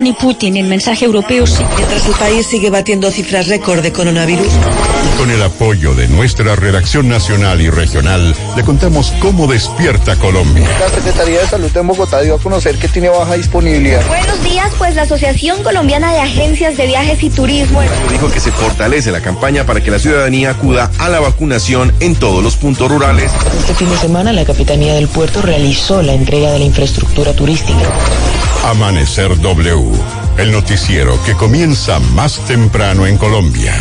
Ni Putin, el mensaje europeo sí. Mientras el país sigue batiendo cifras récord de coronavirus. Con el apoyo de nuestra redacción nacional y regional, le contamos cómo despierta Colombia. La Secretaría de Salud de Bogotá dio a conocer que tiene baja disponibilidad. Buenos días, pues la Asociación Colombiana de Agencias de Viajes y Turismo dijo que se fortalece la campaña para que la ciudadanía acuda a la vacunación en todos los puntos rurales. Este fin de semana la Capitanía del Puerto realizó la entrega de la infraestructura turística. Amanecer W, el noticiero que comienza más temprano en Colombia.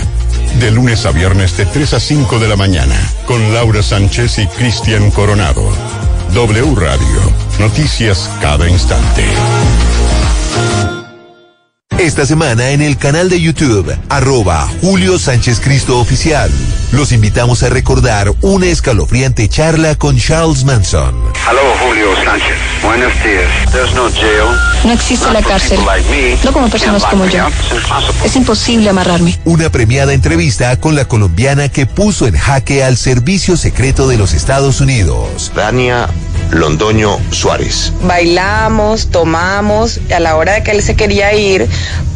De lunes a viernes de 3 a 5 de la mañana, con Laura Sánchez y Cristian Coronado. W Radio, noticias cada instante. Esta semana en el canal de YouTube, arroba Julio Sánchez Cristo Oficial. Los invitamos a recordar una escalofriante charla con Charles Manson. Hello, Julio Sánchez. Buenos días. There's no jail. No existe la cárcel. No como personas como yo. Es imposible amarrarme. Una premiada entrevista con la colombiana que puso en jaque al servicio secreto de los Estados Unidos. Dania Londoño Suárez. Bailamos, tomamos, y a la hora de que él se quería ir,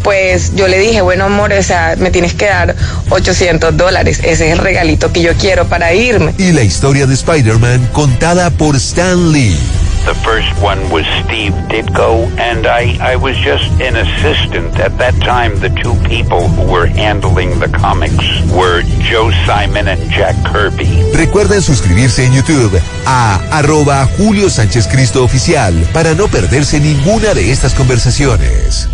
pues yo le dije, bueno amor, o sea, me tienes que dar 800 dólares, ese es el regalito que yo quiero para irme. Y la historia de Spider-Man contada por Stan Lee. The first one was Steve Ditko, and I, I was just an assistant. At that time, the two people who were handling the comics were Joe Simon and Jack Kirby. Recuerden suscribirse en YouTube a arroba Julio Sánchez Cristo Oficial para no perderse ninguna de estas conversaciones.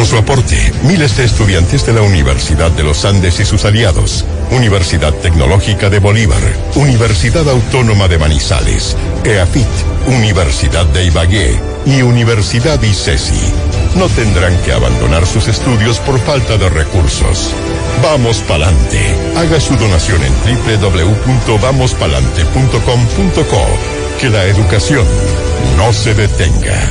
Con su aporte, miles de estudiantes de la Universidad de los Andes y sus aliados, Universidad Tecnológica de Bolívar, Universidad Autónoma de Manizales, EAFIT, Universidad de Ibagué y Universidad ICESI, no tendrán que abandonar sus estudios por falta de recursos. Vamos Palante. Haga su donación en www.vamospalante.com.co. Que la educación no se detenga.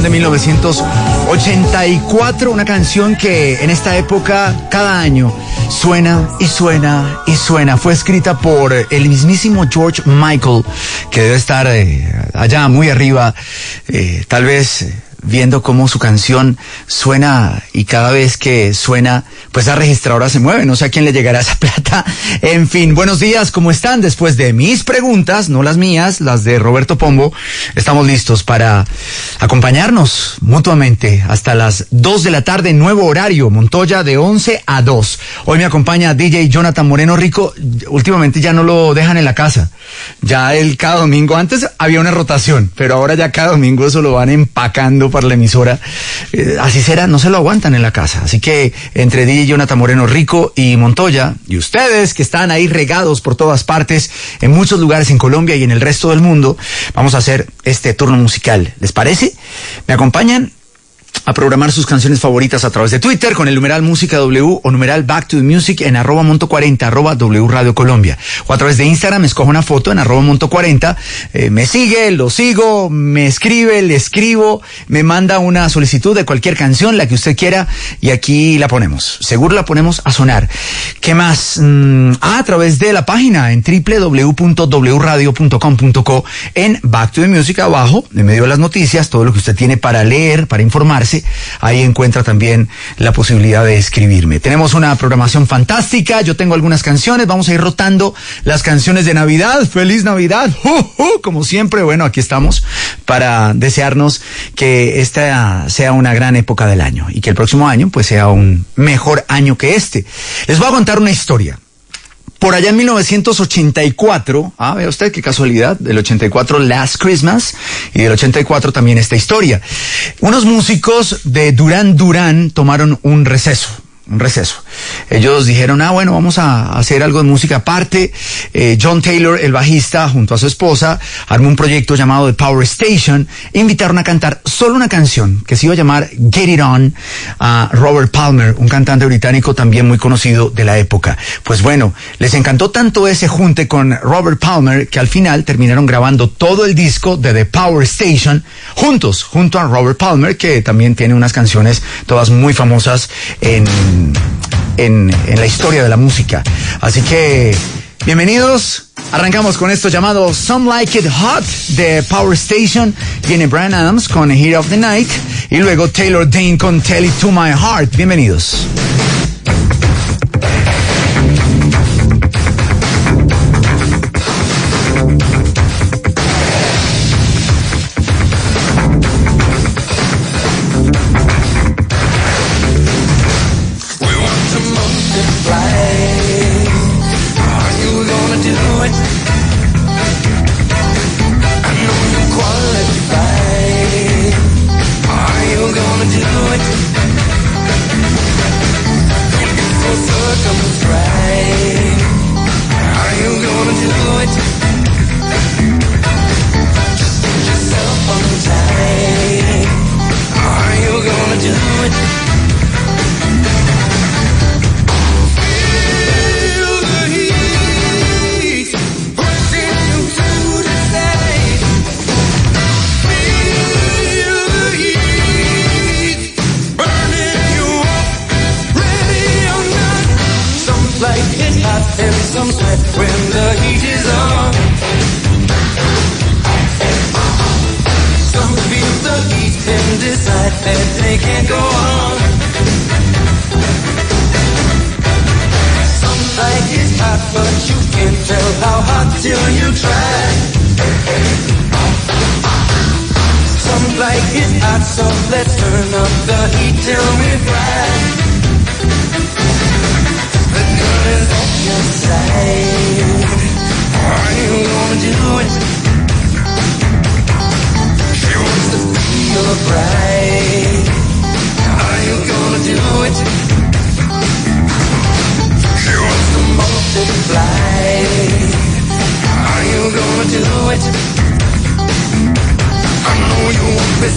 De 1984, una canción que en esta época cada año suena y suena y suena. Fue escrita por el mismísimo George Michael, que debe estar eh, allá muy arriba, eh, tal vez viendo cómo su canción suena y cada vez que suena, pues la registradora se mueve. No sé a quién le llegará esa plata. En fin, buenos días, ¿cómo están? Después de mis preguntas, no las mías, las de Roberto Pombo, estamos listos para acompañarnos mutuamente hasta las 2 de la tarde, nuevo horario, Montoya de 11 a 2. Hoy me acompaña DJ Jonathan Moreno Rico. Últimamente ya no lo dejan en la casa. Ya él cada domingo, antes había una rotación, pero ahora ya cada domingo eso lo van empacando para la emisora. Eh, así será, no se lo aguantan en la casa. Así que entre DJ Jonathan Moreno Rico y Montoya, y ustedes que están ahí regados por todas partes, en muchos lugares en Colombia y en el resto del mundo, vamos a hacer este turno musical. ¿Les parece? ¿Me acompañan? A programar sus canciones favoritas a través de Twitter con el numeral Música W o numeral Back to the Music en arroba monto 40 arroba W Radio Colombia. O a través de Instagram, escojo una foto en arroba monto 40, eh, me sigue, lo sigo, me escribe, le escribo, me manda una solicitud de cualquier canción, la que usted quiera, y aquí la ponemos. Seguro la ponemos a sonar. ¿Qué más? Mm, ah, a través de la página en www.wradio.com.co en Back to the Music abajo, en medio de las noticias, todo lo que usted tiene para leer, para informarse ahí encuentra también la posibilidad de escribirme. Tenemos una programación fantástica, yo tengo algunas canciones, vamos a ir rotando las canciones de Navidad. ¡Feliz Navidad! Como siempre, bueno, aquí estamos para desearnos que esta sea una gran época del año y que el próximo año pues sea un mejor año que este. Les voy a contar una historia. Por allá en 1984, ah, vea usted qué casualidad, del 84 Last Christmas y del 84 también esta historia. Unos músicos de Duran Duran tomaron un receso un receso. Ellos dijeron, ah, bueno, vamos a hacer algo de música aparte. Eh, John Taylor, el bajista, junto a su esposa, armó un proyecto llamado The Power Station. Invitaron a cantar solo una canción que se iba a llamar Get It On a Robert Palmer, un cantante británico también muy conocido de la época. Pues bueno, les encantó tanto ese junte con Robert Palmer que al final terminaron grabando todo el disco de The Power Station juntos, junto a Robert Palmer, que también tiene unas canciones todas muy famosas en en, la historia de la música. Así que, bienvenidos. Arrancamos con esto llamado Some Like It Hot de Power Station. Viene Brian Adams con Heat of the Night. Y luego Taylor Dane con Tell It to My Heart. Bienvenidos.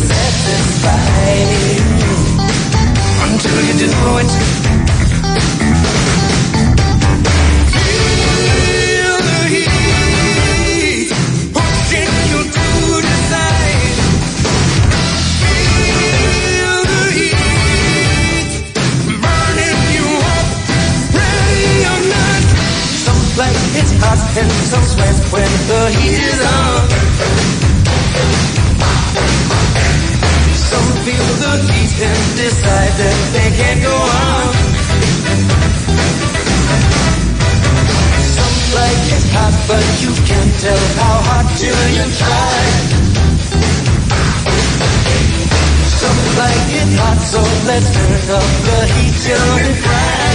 Be until you do it. Feel the heat pushing you to decide. Feel the heat burning you up. Some like it's hot and some sweat when the heat is on. Tell how hot till you try. Some like it hot, so let's turn up the heat till we fry.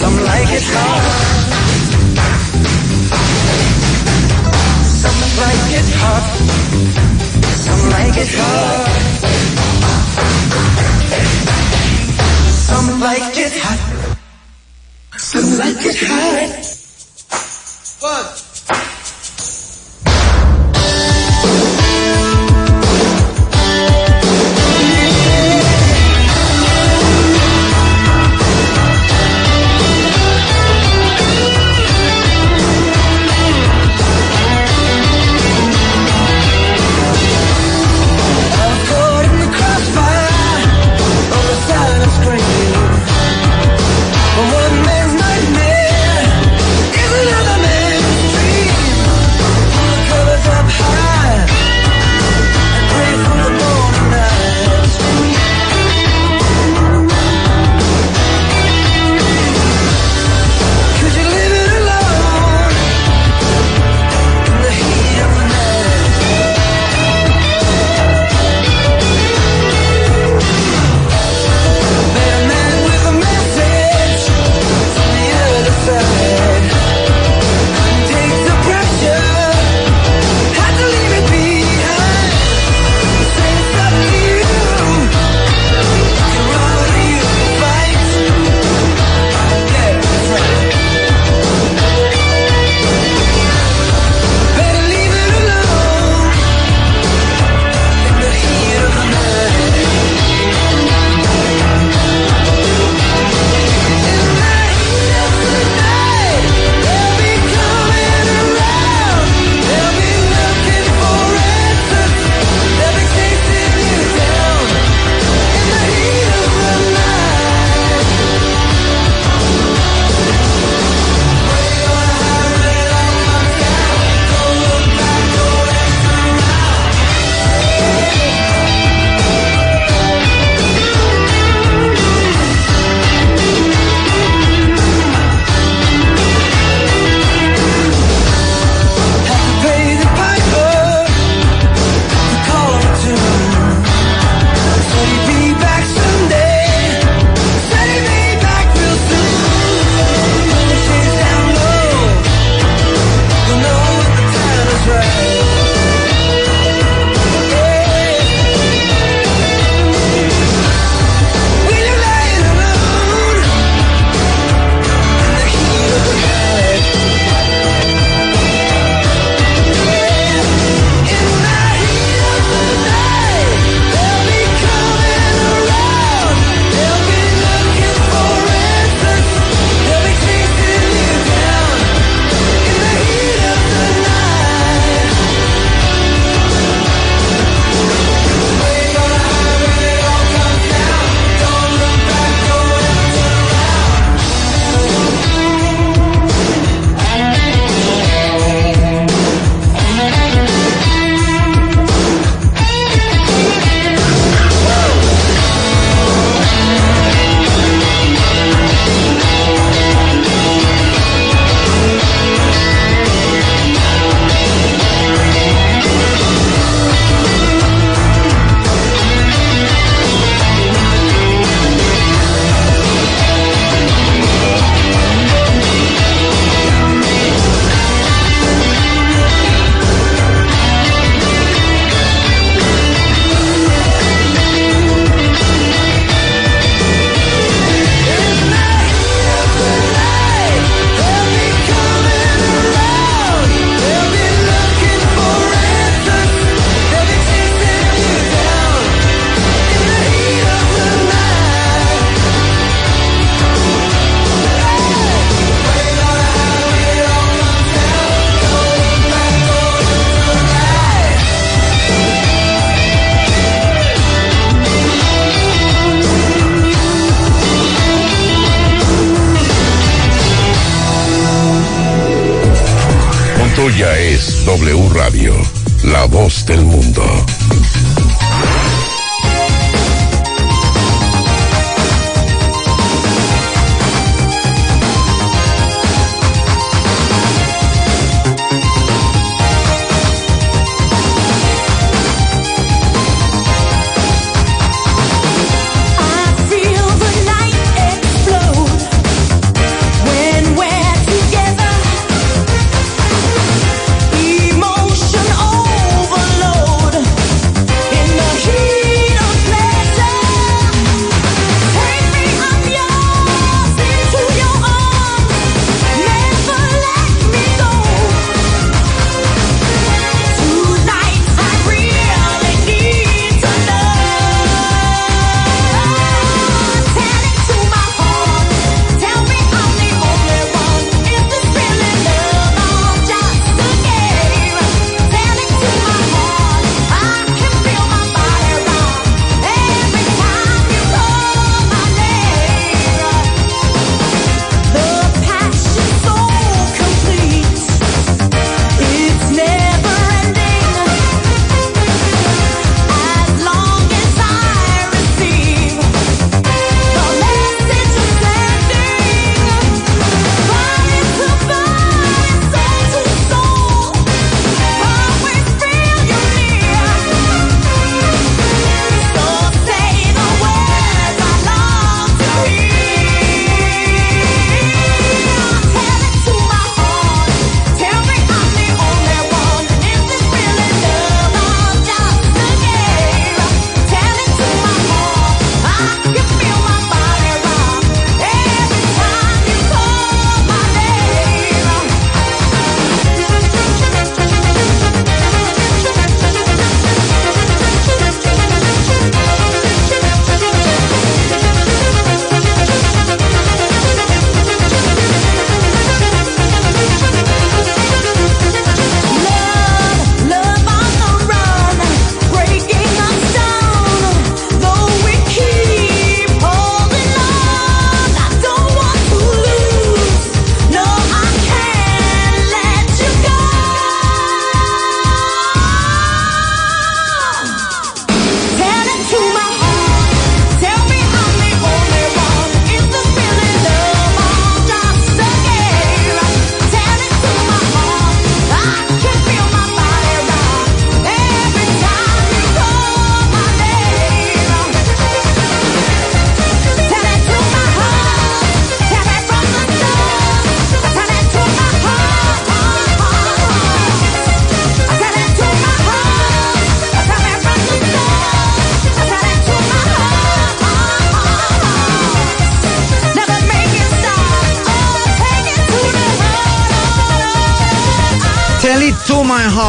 some like it hot. Some like it hot, some like it hot. Some like it hot, some like it hot.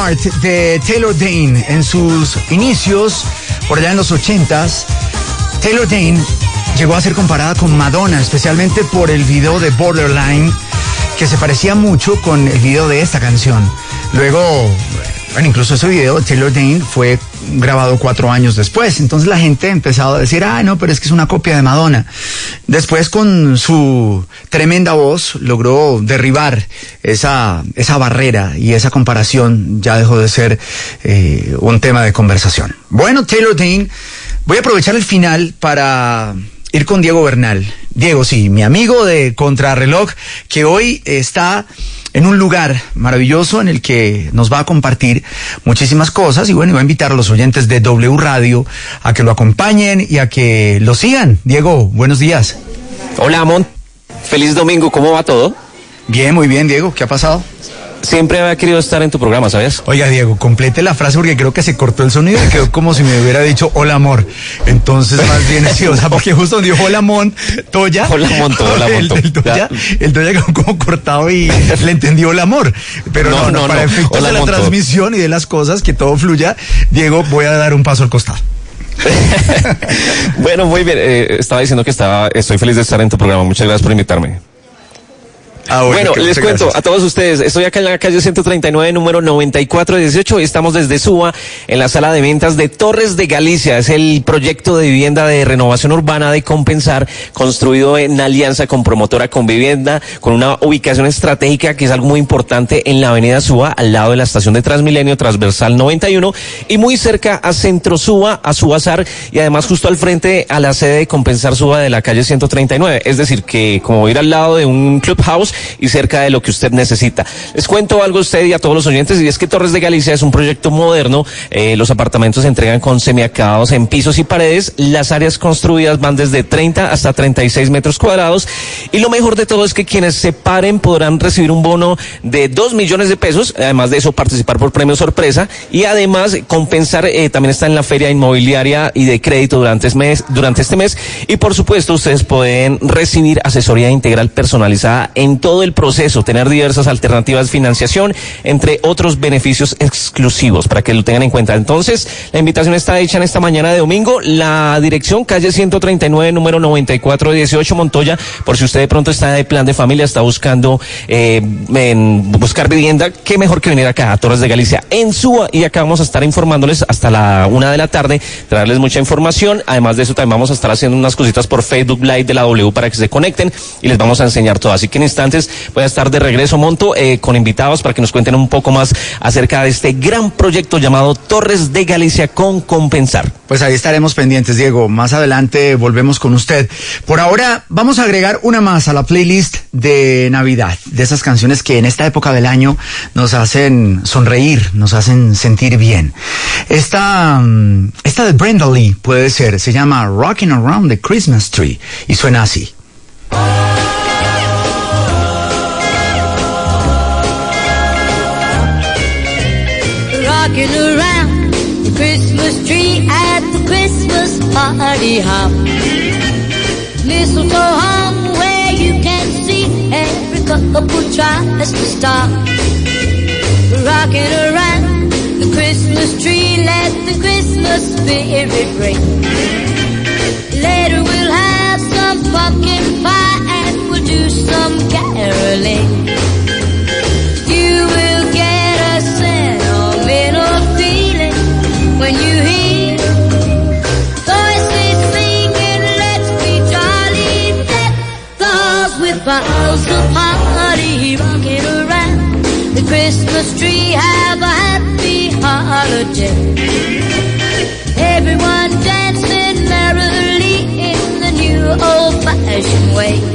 De Taylor Dane en sus inicios, por allá en los ochentas, Taylor Dane llegó a ser comparada con Madonna, especialmente por el video de Borderline, que se parecía mucho con el video de esta canción. Luego, bueno, incluso ese video, Taylor Dane, fue grabado cuatro años después. Entonces la gente ha empezado a decir, ah, no, pero es que es una copia de Madonna. Después, con su tremenda voz, logró derribar esa, esa barrera y esa comparación ya dejó de ser eh, un tema de conversación. Bueno, Taylor Dane, voy a aprovechar el final para ir con Diego Bernal. Diego, sí, mi amigo de Contrarreloj, que hoy está en un lugar maravilloso en el que nos va a compartir muchísimas cosas y bueno, va a invitar a los oyentes de W Radio a que lo acompañen y a que lo sigan. Diego, buenos días. Hola, Amon. Feliz domingo, ¿cómo va todo? Bien, muy bien, Diego. ¿Qué ha pasado? Siempre había querido estar en tu programa, ¿sabes? Oiga, Diego, complete la frase porque creo que se cortó el sonido y quedó como si me hubiera dicho hola amor. Entonces, más bien sí, o sea, porque justo dijo hola mon, Toya. Hola monto, hola el, monto. el Toya, el Toya quedó como cortado y le entendió el amor. Pero no, No, no, no, para no. efectos Hola, de la monto. transmisión y de las cosas, que todo fluya, Diego, voy a dar un paso al costado. bueno, muy bien. eh, estaba diciendo que estaba, estoy feliz de estar en tu programa. Muchas gracias por invitarme. Ah, bueno, les cuento gracias. a todos ustedes, estoy acá en la calle 139, número 9418, y estamos desde Suba, en la sala de ventas de Torres de Galicia. Es el proyecto de vivienda de renovación urbana de Compensar, construido en alianza con Promotora con Vivienda, con una ubicación estratégica que es algo muy importante en la avenida Suba, al lado de la estación de Transmilenio, transversal 91, y muy cerca a Centro Suba, a Subazar, y además justo al frente a la sede de Compensar Suba de la calle 139. Es decir, que como ir al lado de un clubhouse y cerca de lo que usted necesita. Les cuento algo a usted y a todos los oyentes, y es que Torres de Galicia es un proyecto moderno. Eh, los apartamentos se entregan con semiacabados en pisos y paredes. Las áreas construidas van desde 30 hasta 36 metros cuadrados. Y lo mejor de todo es que quienes se paren podrán recibir un bono de 2 millones de pesos. Además de eso, participar por premio sorpresa. Y además, compensar eh, también está en la feria inmobiliaria y de crédito durante, este mes, durante este mes. Y por supuesto, ustedes pueden recibir asesoría integral personalizada en todo el proceso, tener diversas alternativas de financiación, entre otros beneficios exclusivos para que lo tengan en cuenta. Entonces, la invitación está hecha en esta mañana de domingo. La dirección, calle 139, número 9418 Montoya, por si usted de pronto está de plan de familia, está buscando eh, buscar vivienda, qué mejor que venir acá a Torres de Galicia en Suba y acá vamos a estar informándoles hasta la una de la tarde, traerles mucha información. Además de eso, también vamos a estar haciendo unas cositas por Facebook Live de la W para que se conecten y les vamos a enseñar todo. Así que en instantes voy a estar de regreso, Monto, eh, con invitados para que nos cuenten un poco más acerca de este gran proyecto llamado Torres de Galicia con Compensar. Pues ahí estaremos pendientes, Diego. Más adelante volvemos con usted. Por ahora vamos a agregar una más a la playlist de Navidad, de esas canciones que en esta época del año nos hacen sonreír, nos hacen sentir bien. Esta, mm, esta de Brenda Lee puede ser, se llama Rocking Around the Christmas Tree y suena así. Christmas tree at the Christmas party hop. Mistletoe hung where you can see every couple tries to stop. Rocking around the Christmas tree, let the Christmas spirit ring. Later we'll have some pumpkin pie and we'll do some caroling. Everyone dancing merrily in the new old-fashioned way.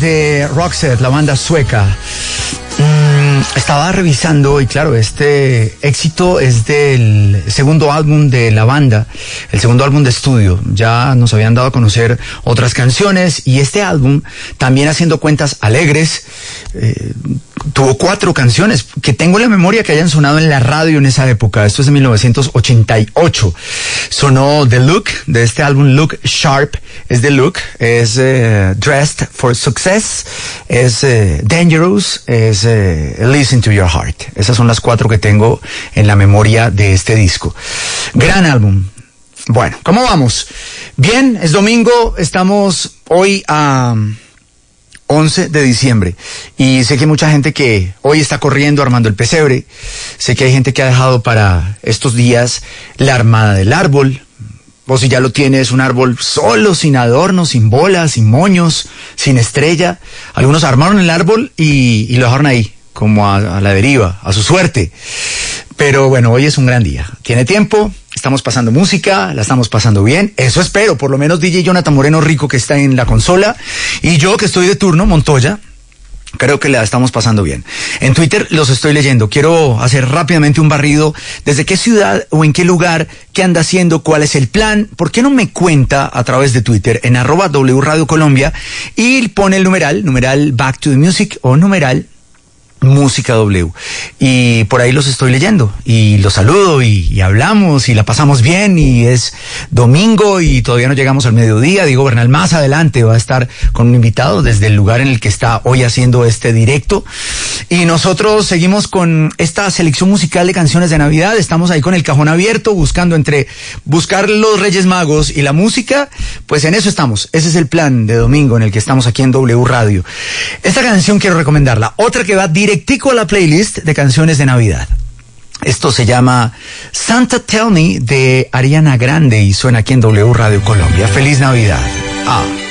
de Roxette, la banda sueca. Mm, estaba revisando y claro, este éxito es del segundo álbum de la banda, el segundo álbum de estudio. Ya nos habían dado a conocer otras canciones y este álbum, también haciendo cuentas alegres, tuvo cuatro canciones que tengo en la memoria que hayan sonado en la radio en esa época. Esto es de 1988. Sonó The Look de este álbum Look Sharp. Es The Look, es eh, Dressed for Success, es eh, Dangerous, es eh, Listen to Your Heart. Esas son las cuatro que tengo en la memoria de este disco. Gran álbum. Bueno, ¿cómo vamos? Bien, es domingo, estamos hoy a 11 de diciembre y sé que hay mucha gente que hoy está corriendo armando el pesebre, sé que hay gente que ha dejado para estos días la armada del árbol, o si ya lo tienes, un árbol solo, sin adornos, sin bolas, sin moños, sin estrella. Algunos armaron el árbol y, lo dejaron ahí, como a la deriva, a su suerte. Pero bueno, hoy es un gran día. Tiene tiempo, estamos pasando música, la estamos pasando bien. Eso espero, por lo menos DJ Jonathan Moreno Rico que está en la consola y yo que estoy de turno, Montoya. Creo que la estamos pasando bien. En Twitter los estoy leyendo. Quiero hacer rápidamente un barrido. ¿Desde qué ciudad o en qué lugar? ¿Qué anda haciendo? ¿Cuál es el plan? ¿Por qué no me cuenta a través de Twitter en arroba W Radio Colombia y pone el numeral, numeral Back to the Music o numeral Música W. Y por ahí los estoy leyendo y los saludo y, hablamos y la pasamos bien y es domingo y todavía no llegamos al mediodía. Diego Bernal más adelante va a estar con un invitado desde el lugar en el que está hoy haciendo este directo. Y nosotros seguimos con esta selección musical de canciones de Navidad. Estamos ahí con el cajón abierto buscando entre buscar los Reyes Magos y la música. Pues en eso estamos. Ese es el plan de domingo en el que estamos aquí en W Radio. Esta canción quiero recomendarla. Otra que va directico a la playlist de canciones de Navidad. Esto se llama Santa Tell Me de Ariana Grande y suena aquí en W Radio Colombia. Feliz Navidad. Ah.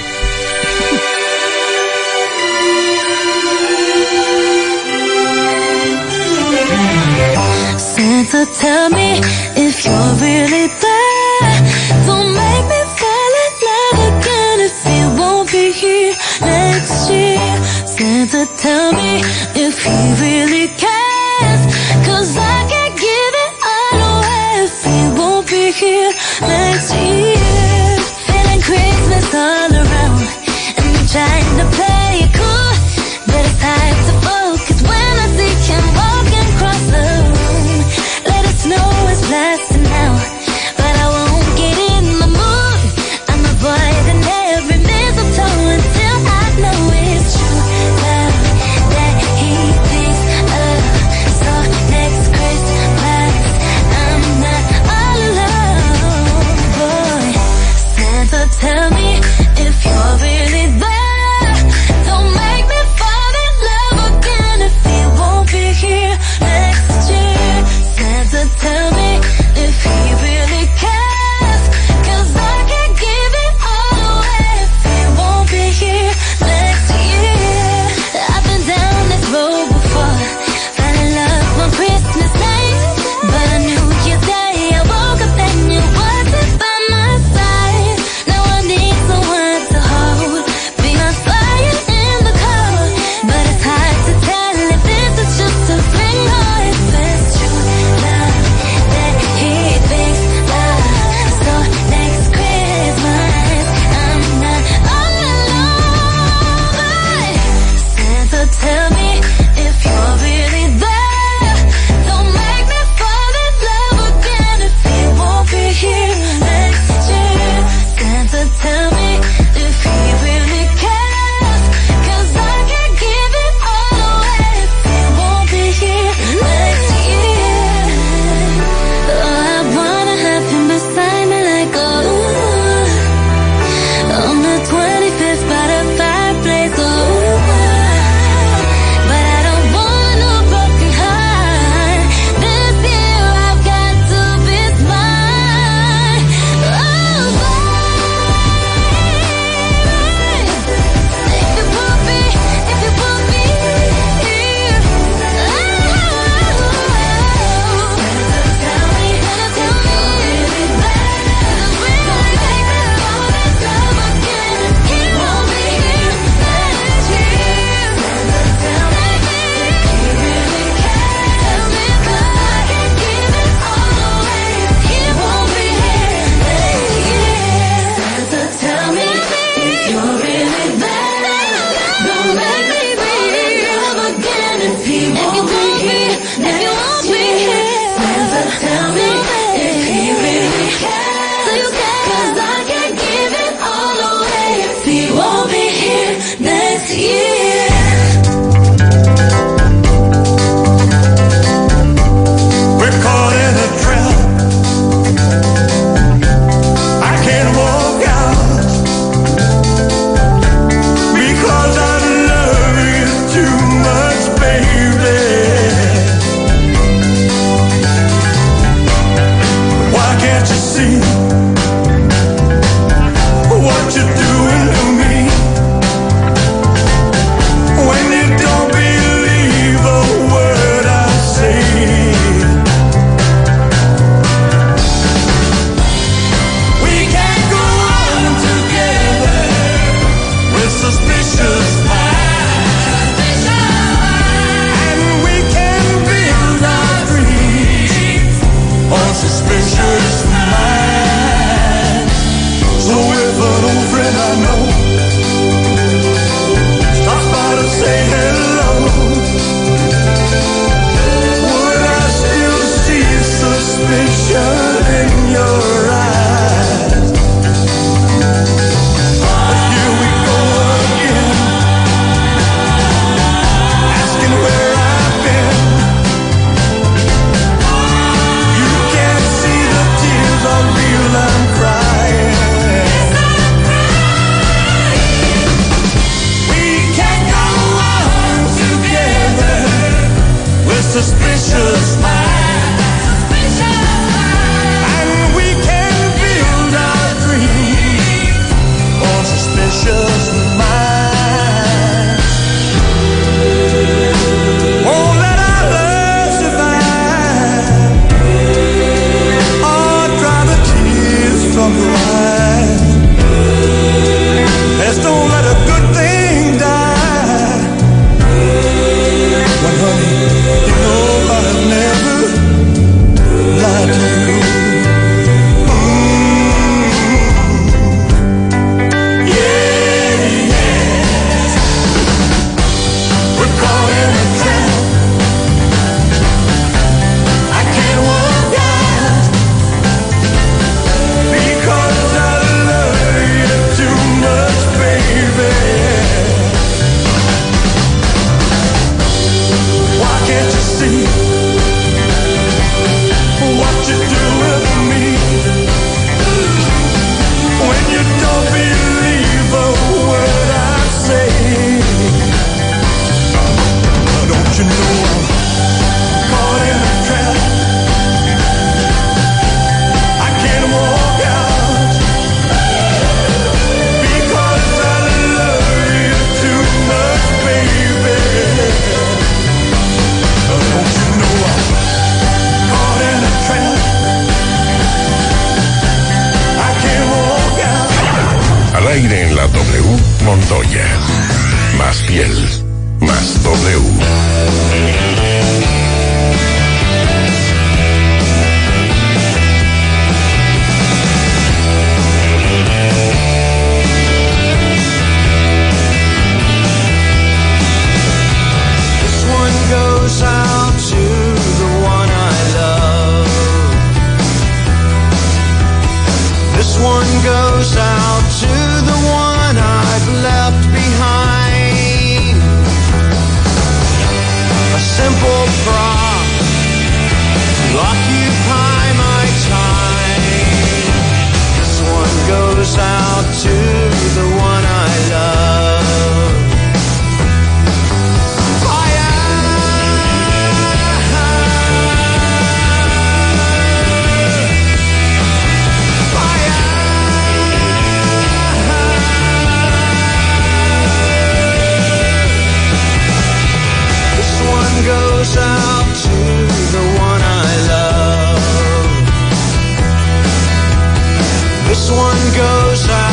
This one goes out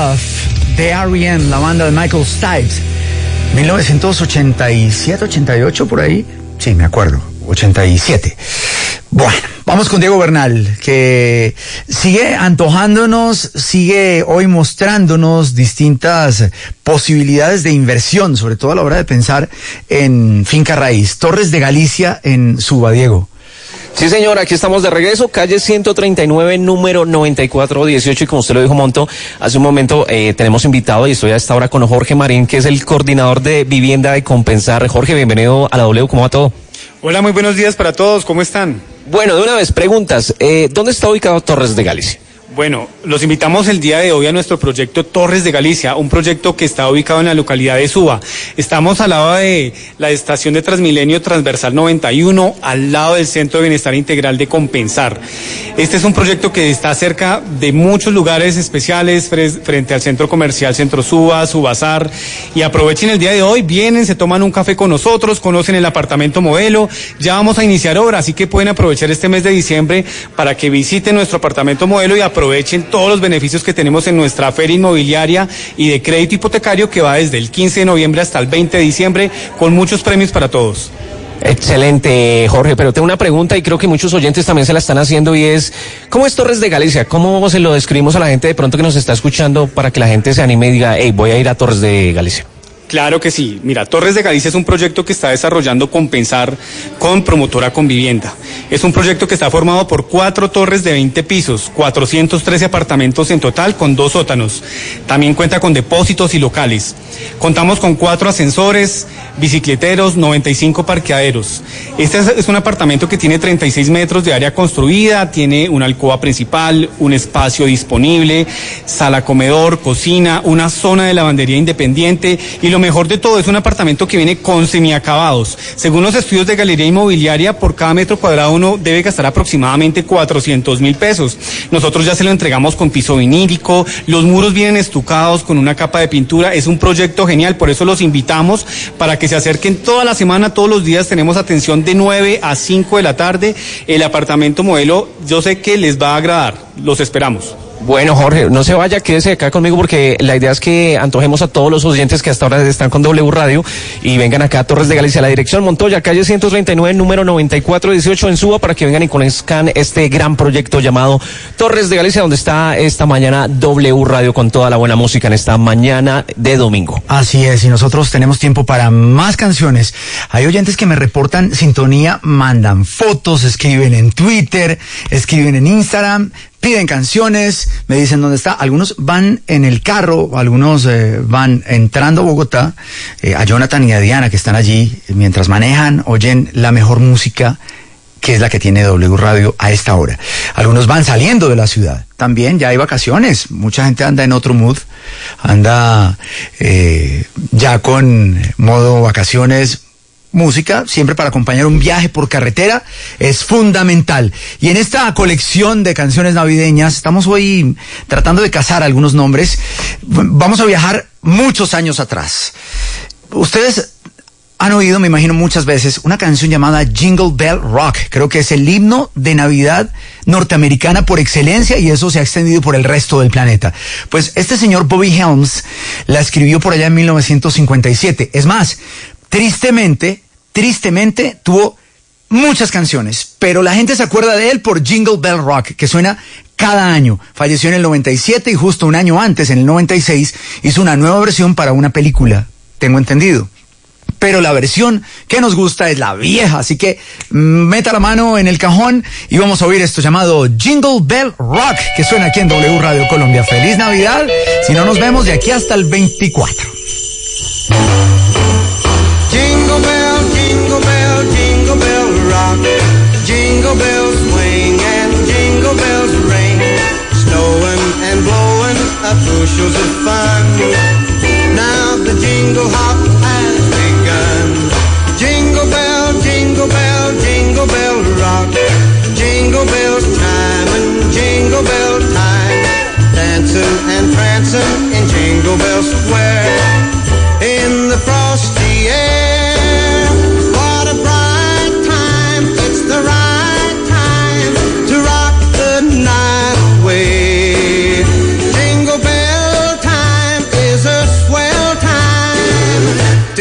Love de R.E.M., la banda de Michael Stives. 1987, 88 por ahí. Sí, me acuerdo. 87. Bueno, vamos con Diego Bernal, que sigue antojándonos, sigue hoy mostrándonos distintas posibilidades de inversión, sobre todo a la hora de pensar en finca raíz. Torres de Galicia en Suba, Diego. Sí, señor, aquí estamos de regreso, calle 139, número 9418, y como usted lo dijo, Monto, hace un momento eh, tenemos invitado y estoy a esta hora con Jorge Marín, que es el coordinador de vivienda de compensar. Jorge, bienvenido a la W, ¿cómo va todo? Hola, muy buenos días para todos, ¿cómo están? Bueno, de una vez, preguntas, eh, ¿dónde está ubicado Torres de Galicia? Bueno, los invitamos el día de hoy a nuestro proyecto Torres de Galicia, un proyecto que está ubicado en la localidad de Suba. Estamos al lado de la estación de Transmilenio Transversal 91, al lado del Centro de Bienestar Integral de Compensar. Este es un proyecto que está cerca de muchos lugares especiales fre- frente al Centro Comercial Centro Suba, Subazar, y aprovechen el día de hoy, vienen, se toman un café con nosotros, conocen el apartamento modelo, ya vamos a iniciar obra, así que pueden aprovechar este mes de diciembre para que visiten nuestro apartamento modelo y aprovechen todos los beneficios que tenemos en nuestra feria inmobiliaria y de crédito hipotecario que va desde el 15 de noviembre hasta el 20 de diciembre con muchos premios para todos. Excelente, Jorge, pero tengo una pregunta y creo que muchos oyentes también se la están haciendo y es, ¿cómo es Torres de Galicia? ¿Cómo se lo describimos a la gente de pronto que nos está escuchando para que la gente se anime y diga, hey, voy a ir a Torres de Galicia? Claro que sí. Mira, Torres de Galicia es un proyecto que está desarrollando Compensar con Promotora con Vivienda. Es un proyecto que está formado por cuatro torres de 20 pisos, 413 apartamentos en total con dos sótanos. También cuenta con depósitos y locales. Contamos con cuatro ascensores, bicicleteros, 95 parqueaderos. Este es, un apartamento que tiene 36 metros de área construida, tiene una alcoba principal, un espacio disponible, sala comedor, cocina, una zona de lavandería independiente y lo mejor de todo es un apartamento que viene con semiacabados. Según los estudios de Galería Inmobiliaria, por cada metro cuadrado uno debe gastar aproximadamente 400 mil pesos. Nosotros ya se lo entregamos con piso vinílico, los muros vienen estucados con una capa de pintura. Es un proyecto genial, por eso los invitamos para que se acerquen toda la semana, todos los días tenemos atención de 9 a 5 de la tarde. El apartamento modelo, yo sé que les va a agradar. Los esperamos. Bueno, Jorge, no se vaya, quédese acá conmigo porque la idea es que antojemos a todos los oyentes que hasta ahora están con W Radio y vengan acá a Torres de Galicia, la dirección Montoya, calle 139, número 9418 en Suba para que vengan y conozcan este gran proyecto llamado Torres de Galicia, donde está esta mañana W Radio con toda la buena música en esta mañana de domingo. Así es, y nosotros tenemos tiempo para más canciones. Hay oyentes que me reportan sintonía, mandan fotos, escriben en Twitter, escriben en Instagram, piden canciones, me dicen dónde está. Algunos van en el carro, algunos eh, van entrando a Bogotá, eh, a Jonathan y a Diana que están allí, mientras manejan, oyen la mejor música que es la que tiene W Radio a esta hora. Algunos van saliendo de la ciudad. También ya hay vacaciones. Mucha gente anda en otro mood. Anda eh, ya con modo vacaciones música, siempre para acompañar un viaje por carretera, es fundamental. Y en esta colección de canciones navideñas, estamos hoy tratando de cazar algunos nombres. Vamos a viajar muchos años atrás. Ustedes han oído, me imagino muchas veces, una canción llamada Jingle Bell Rock. Creo que es el himno de Navidad norteamericana por excelencia y eso se ha extendido por el resto del planeta. Pues este señor Bobby Helms la escribió por allá en 1957. Es más, tristemente, tristemente tuvo muchas canciones, pero la gente se acuerda de él por Jingle Bell Rock, que suena cada año. Falleció en el 97 y justo un año antes, en el 96, hizo una nueva versión para una película, tengo entendido. Pero la versión que nos gusta es la vieja, así que mm, meta la mano en el cajón y vamos a oír esto llamado Jingle Bell Rock, que suena aquí en W Radio Colombia. Feliz Navidad, si no nos vemos de aquí hasta el 24. shows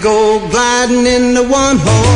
go gliding in the one horse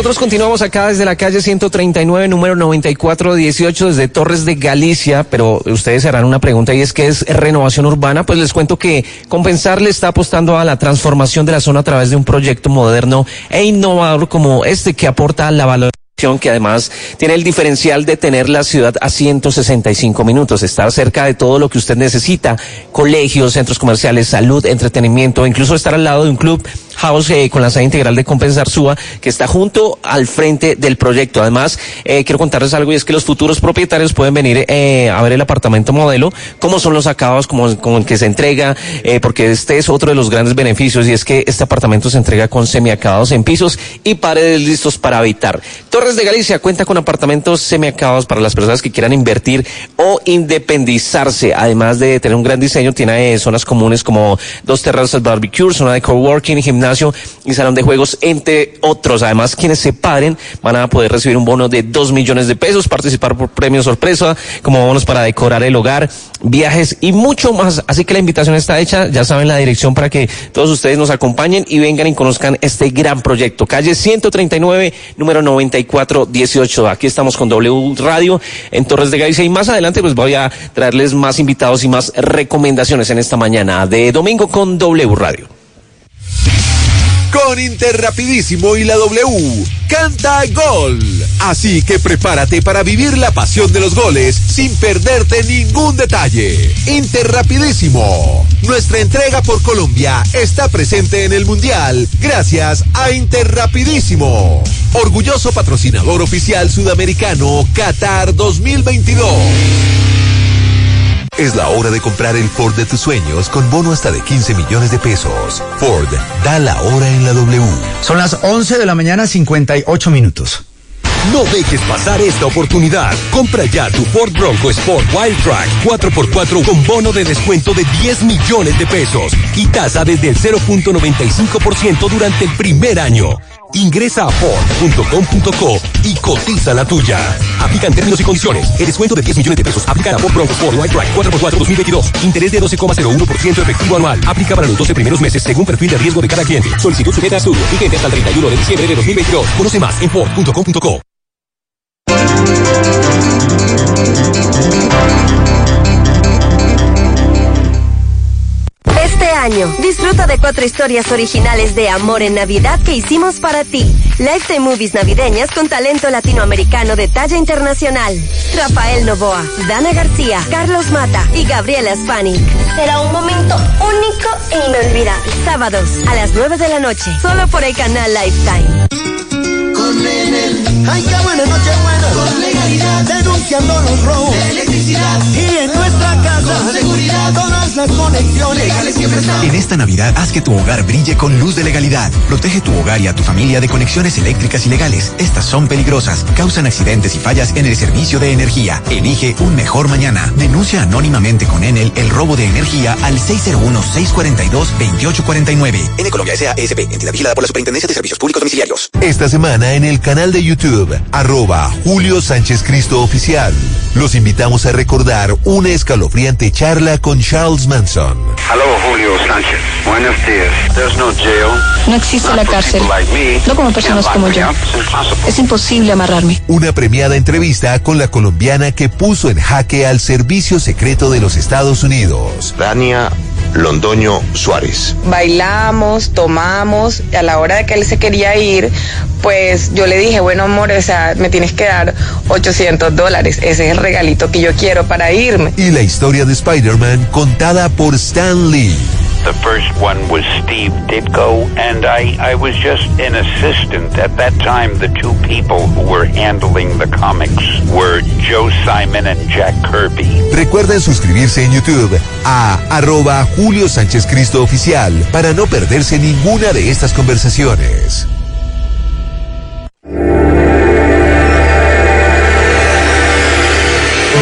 nosotros continuamos acá desde la calle 139, número 9418, desde Torres de Galicia, pero ustedes harán una pregunta y es que es renovación urbana. Pues les cuento que Compensar le está apostando a la transformación de la zona a través de un proyecto moderno e innovador como este que aporta la valoración que además tiene el diferencial de tener la ciudad a 165 minutos, estar cerca de todo lo que usted necesita, colegios, centros comerciales, salud, entretenimiento, incluso estar al lado de un club House eh, con la sede integral de Compensar SUA, que está junto al frente del proyecto. Además, eh, quiero contarles algo y es que los futuros propietarios pueden venir eh, a ver el apartamento modelo, cómo son los acabados, cómo, cómo que se entrega, eh, porque este es otro de los grandes beneficios y es que este apartamento se entrega con semiacabados en pisos y paredes listos para habitar. Torres de Galicia cuenta con apartamentos semiacabados para las personas que quieran invertir o independizarse. Además de tener un gran diseño, tiene zonas comunes como dos terrazas barbecue, zona de coworking, gimnasio y salón de juegos, entre otros. Además, quienes se paren van a poder recibir un bono de dos millones de pesos, participar por premios sorpresa, como bonos para decorar el hogar, viajes y mucho más. Así que la invitación está hecha. Ya saben la dirección para que todos ustedes nos acompañen y vengan y conozcan este gran proyecto. Calle 139, número 9418. Aquí estamos con W Radio en Torres de Galicia y más adelante pues voy a traerles más invitados y más recomendaciones en esta mañana de domingo con W Radio. Con Interrapidísimo y la W, canta gol. Así que prepárate para vivir la pasión de los goles sin perderte ningún detalle. Interrapidísimo. Nuestra entrega por Colombia está presente en el Mundial gracias a Interrapidísimo. Orgulloso patrocinador oficial sudamericano Qatar 2022. Es la hora de comprar el Ford de tus sueños con bono hasta de 15 millones de pesos. Ford, da la hora en la W. Son las 11 de la mañana, 58 minutos. No dejes pasar esta oportunidad. Compra ya tu Ford Bronco Sport Wild Track 4x4 con bono de descuento de 10 millones de pesos y tasa desde el 0.95% durante el primer año. Ingresa a Ford.com.co y cotiza la tuya. Aplican términos y condiciones. El descuento de 10 millones de pesos aplica a Ford Bronco Sport White Drive 4x4 2022. Interés de 12,01% efectivo anual. Aplica para los 12 primeros meses según perfil de riesgo de cada cliente. Solicitud sujeta a estudio. Vigente hasta el 31 de diciembre de 2022. Conoce más en Ford.com.co. año, disfruta de cuatro historias originales de amor en Navidad que hicimos para ti. Lifetime Movies navideñas con talento latinoamericano de talla internacional. Rafael Novoa, Dana García, Carlos Mata y Gabriela Spanik. Será un momento único e inolvidable. Sábados a las 9 de la noche, solo por el canal Lifetime. Con ay qué buena noche. Con legalidad, denunciando los robos. Electricidad. Y en nuestra casa, seguridad. Todas las En esta Navidad, haz que tu hogar brille con luz de legalidad. Protege tu hogar y a tu familia de conexiones eléctricas ilegales. Estas son peligrosas, causan accidentes y fallas en el servicio de energía. Elige un mejor mañana. Denuncia anónimamente con Enel el robo de energía al 601-642-2849. En Colombia S.A. ESP, entidad vigilada por la Superintendencia de Servicios Públicos Domiciliarios. Esta semana en el canal de YouTube, arroba Julio Sánchez Cristo Oficial. Los invitamos a recordar una escalofriante charla con Charles Manson. Hello, Julio Sánchez. Buenos días. There's no jail. No existe la cárcel. No como personas como yo. Es imposible amarrarme. Una premiada entrevista con la colombiana que puso en jaque al servicio secreto de los Estados Unidos. Dania Londoño Suárez. Bailamos, tomamos, y a la hora de que él se quería ir, pues yo le dije, bueno amor, o sea, me tienes que dar 800 dólares, ese es el regalito que yo quiero para irme. Y la historia de Spider-Man contada por Stan Lee. The first one was Steve Ditko, and I, I was just an assistant. At that time, the two people who were handling the comics were Joe Simon and Jack Kirby. Recuerden suscribirse en YouTube a arroba Julio Sánchez Cristo Oficial para no perderse ninguna de estas conversaciones.